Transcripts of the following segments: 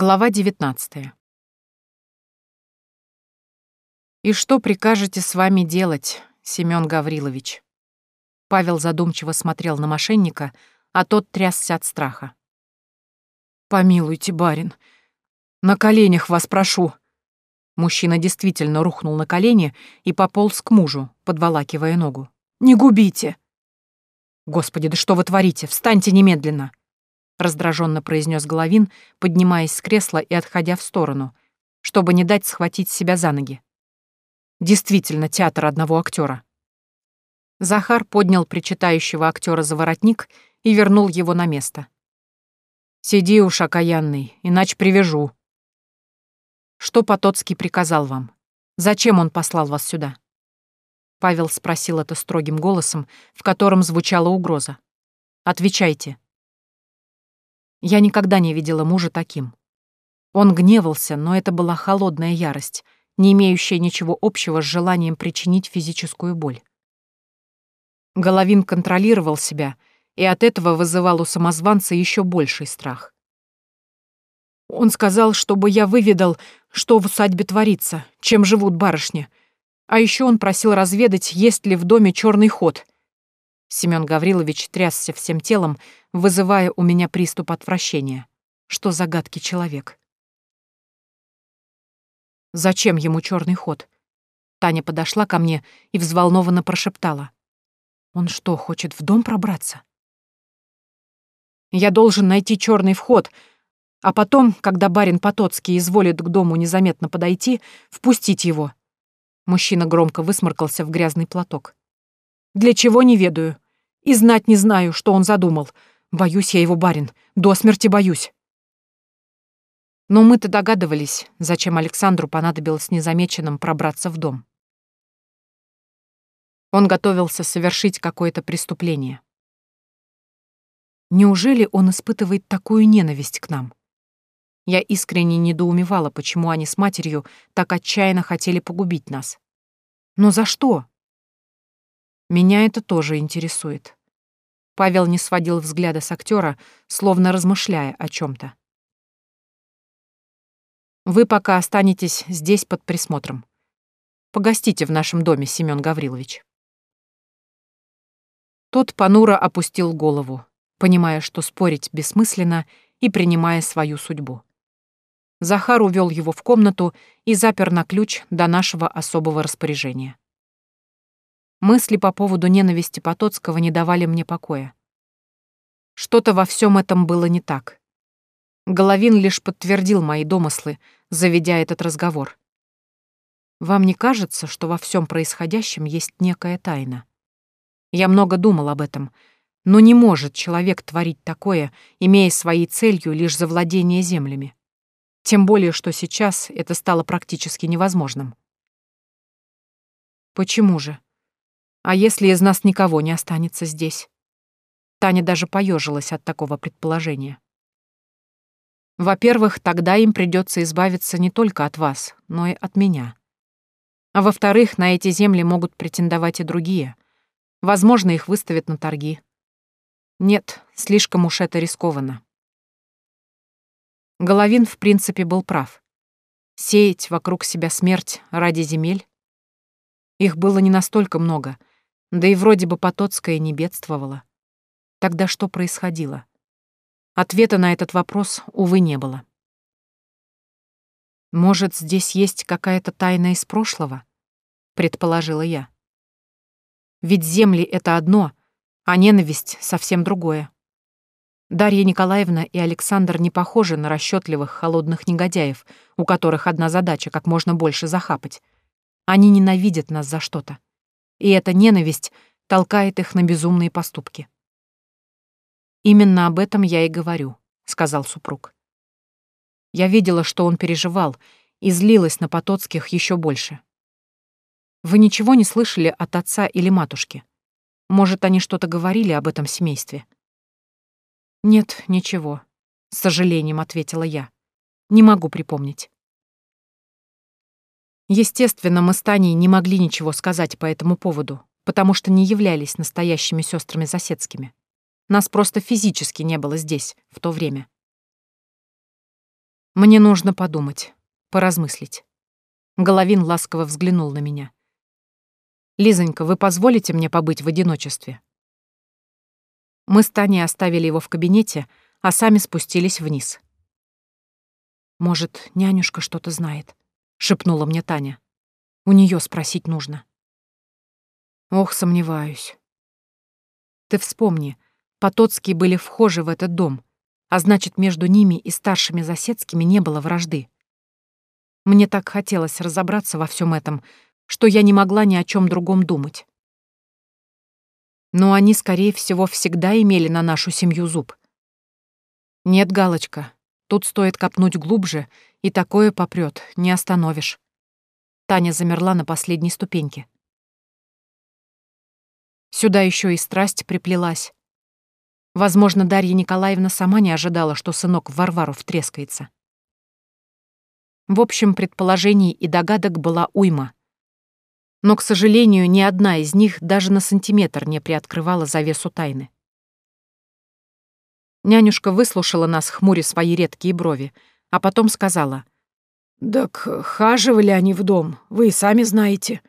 Глава 19 «И что прикажете с вами делать, Семён Гаврилович?» Павел задумчиво смотрел на мошенника, а тот трясся от страха. «Помилуйте, барин, на коленях вас прошу!» Мужчина действительно рухнул на колени и пополз к мужу, подволакивая ногу. «Не губите!» «Господи, да что вы творите? Встаньте немедленно!» Раздраженно произнес Головин, поднимаясь с кресла и отходя в сторону, чтобы не дать схватить себя за ноги. Действительно, театр одного актера. Захар поднял причитающего актера за воротник и вернул его на место. «Сиди уж, окаянный, иначе привяжу». «Что Потоцкий приказал вам? Зачем он послал вас сюда?» Павел спросил это строгим голосом, в котором звучала угроза. «Отвечайте». Я никогда не видела мужа таким. Он гневался, но это была холодная ярость, не имеющая ничего общего с желанием причинить физическую боль. Головин контролировал себя, и от этого вызывал у самозванца еще больший страх. Он сказал, чтобы я выведал, что в усадьбе творится, чем живут барышни. А еще он просил разведать, есть ли в доме черный ход — Семён Гаврилович трясся всем телом, вызывая у меня приступ отвращения. Что загадки человек? Зачем ему черный ход? Таня подошла ко мне и взволнованно прошептала. Он что, хочет в дом пробраться? Я должен найти черный вход, а потом, когда барин Потоцкий изволит к дому незаметно подойти, впустить его. Мужчина громко высморкался в грязный платок. Для чего не ведаю. И знать не знаю, что он задумал. Боюсь я его, барин. До смерти боюсь. Но мы-то догадывались, зачем Александру понадобилось незамеченным пробраться в дом. Он готовился совершить какое-то преступление. Неужели он испытывает такую ненависть к нам? Я искренне недоумевала, почему они с матерью так отчаянно хотели погубить нас. Но за что? Меня это тоже интересует. Павел не сводил взгляда с актера, словно размышляя о чем то Вы пока останетесь здесь под присмотром. Погостите в нашем доме, Семен Гаврилович. Тот понуро опустил голову, понимая, что спорить бессмысленно, и принимая свою судьбу. Захар увел его в комнату и запер на ключ до нашего особого распоряжения. Мысли по поводу ненависти Потоцкого не давали мне покоя. Что-то во всем этом было не так. Головин лишь подтвердил мои домыслы, заведя этот разговор. Вам не кажется, что во всем происходящем есть некая тайна? Я много думал об этом, но не может человек творить такое, имея своей целью лишь завладение землями. Тем более, что сейчас это стало практически невозможным. Почему же? А если из нас никого не останется здесь? Таня даже поежилась от такого предположения. Во-первых, тогда им придется избавиться не только от вас, но и от меня. А во-вторых, на эти земли могут претендовать и другие. Возможно, их выставят на торги. Нет, слишком уж это рискованно. Головин, в принципе, был прав. Сеять вокруг себя смерть ради земель? Их было не настолько много, да и вроде бы Потоцкая не бедствовала. Тогда что происходило? Ответа на этот вопрос, увы, не было. «Может, здесь есть какая-то тайна из прошлого?» — предположила я. «Ведь земли — это одно, а ненависть — совсем другое. Дарья Николаевна и Александр не похожи на расчетливых холодных негодяев, у которых одна задача — как можно больше захапать. Они ненавидят нас за что-то и эта ненависть толкает их на безумные поступки. «Именно об этом я и говорю», — сказал супруг. Я видела, что он переживал, и злилась на Потоцких еще больше. Вы ничего не слышали от отца или матушки? Может, они что-то говорили об этом семействе? Нет, ничего, с сожалением ответила я. Не могу припомнить. Естественно, мы с Таней не могли ничего сказать по этому поводу, потому что не являлись настоящими сестрами соседскими. Нас просто физически не было здесь, в то время. Мне нужно подумать, поразмыслить. Головин ласково взглянул на меня. «Лизонька, вы позволите мне побыть в одиночестве?» Мы с Таней оставили его в кабинете, а сами спустились вниз. «Может, нянюшка что-то знает?» — шепнула мне Таня. «У нее спросить нужно». «Ох, сомневаюсь». «Ты вспомни, Потоцкие были вхожи в этот дом, а значит, между ними и старшими Засецкими не было вражды. Мне так хотелось разобраться во всем этом, что я не могла ни о чем другом думать. Но они, скорее всего, всегда имели на нашу семью зуб. Нет, Галочка, тут стоит копнуть глубже, и такое попрет, не остановишь. Таня замерла на последней ступеньке. Сюда еще и страсть приплелась. Возможно, Дарья Николаевна сама не ожидала, что сынок в Варвару втрескается. В общем, предположений и догадок была уйма. Но, к сожалению, ни одна из них даже на сантиметр не приоткрывала завесу тайны. Нянюшка выслушала нас, хмуря свои редкие брови, а потом сказала. «Так хаживали они в дом, вы и сами знаете.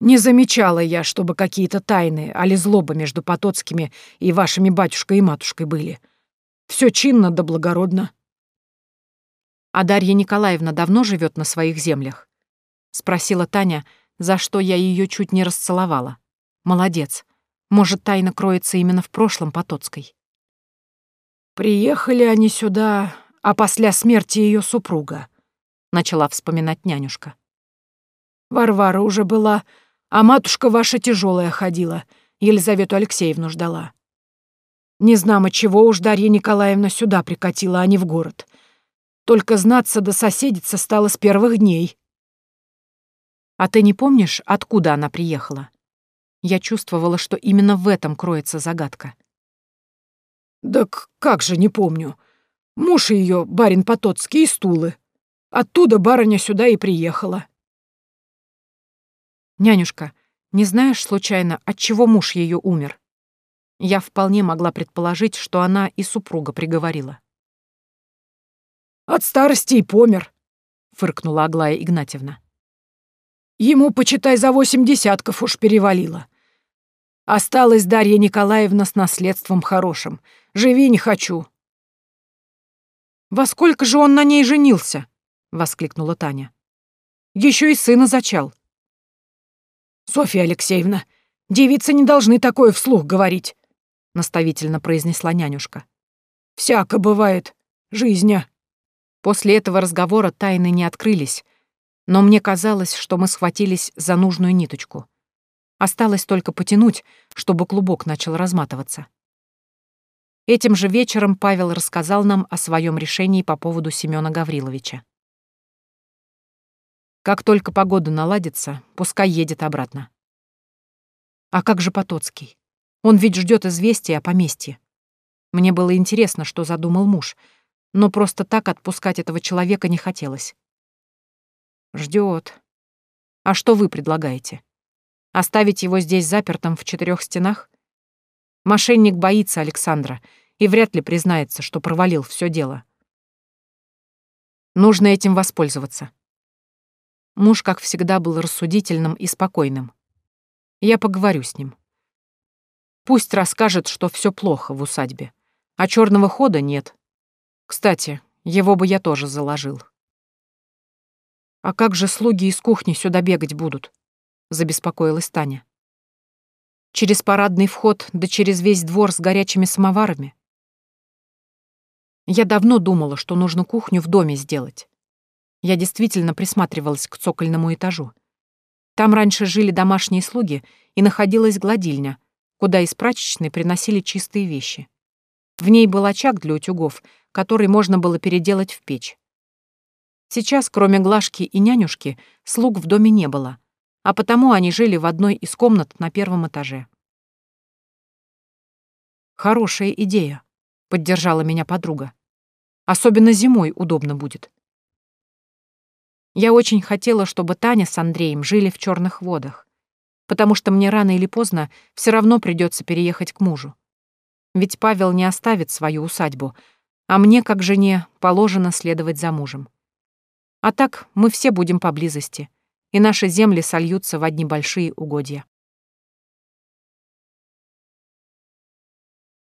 Не замечала я, чтобы какие-то тайны, али злоба между Потоцкими и вашими батюшкой и матушкой были. Все чинно да благородно». «А Дарья Николаевна давно живет на своих землях?» — спросила Таня, за что я ее чуть не расцеловала. «Молодец. Может, тайна кроется именно в прошлом Потоцкой?» «Приехали они сюда, а после смерти ее супруга», — начала вспоминать нянюшка. «Варвара уже была, а матушка ваша тяжелая ходила, Елизавету Алексеевну ждала. Не знамо чего уж Дарья Николаевна сюда прикатила, а не в город. Только знаться да соседиться стало с первых дней. А ты не помнишь, откуда она приехала? Я чувствовала, что именно в этом кроется загадка. Да как же не помню. Муж ее, барин Потоцкий, из Тулы. Оттуда барыня сюда и приехала. Нянюшка, не знаешь, случайно, от чего муж ее умер? Я вполне могла предположить, что она и супруга приговорила. От старости и помер», — фыркнула Аглая Игнатьевна. «Ему, почитай, за восемь десятков уж перевалило. Осталась Дарья Николаевна с наследством хорошим. Живи не хочу». «Во сколько же он на ней женился?» — воскликнула Таня. Еще и сына зачал». «Софья Алексеевна, девицы не должны такое вслух говорить», — наставительно произнесла нянюшка. «Всяко бывает. Жизня». После этого разговора тайны не открылись, но мне казалось, что мы схватились за нужную ниточку. Осталось только потянуть, чтобы клубок начал разматываться. Этим же вечером Павел рассказал нам о своем решении по поводу Семёна Гавриловича. Как только погода наладится, пускай едет обратно. А как же Потоцкий? Он ведь ждет известия о поместье. Мне было интересно, что задумал муж — но просто так отпускать этого человека не хотелось. Ждет. А что вы предлагаете? Оставить его здесь запертым в четырех стенах? Мошенник боится Александра и вряд ли признается, что провалил все дело. Нужно этим воспользоваться. Муж, как всегда, был рассудительным и спокойным. Я поговорю с ним. Пусть расскажет, что все плохо в усадьбе, а черного хода нет, кстати, его бы я тоже заложил. «А как же слуги из кухни сюда бегать будут?» — забеспокоилась Таня. «Через парадный вход, да через весь двор с горячими самоварами?» Я давно думала, что нужно кухню в доме сделать. Я действительно присматривалась к цокольному этажу. Там раньше жили домашние слуги, и находилась гладильня, куда из прачечной приносили чистые вещи. В ней был очаг для утюгов, который можно было переделать в печь. Сейчас, кроме Глашки и нянюшки, слуг в доме не было, а потому они жили в одной из комнат на первом этаже. «Хорошая идея», — поддержала меня подруга. «Особенно зимой удобно будет». Я очень хотела, чтобы Таня с Андреем жили в черных водах, потому что мне рано или поздно все равно придется переехать к мужу. Ведь Павел не оставит свою усадьбу, а мне, как жене, положено следовать за мужем. А так мы все будем поблизости, и наши земли сольются в одни большие угодья.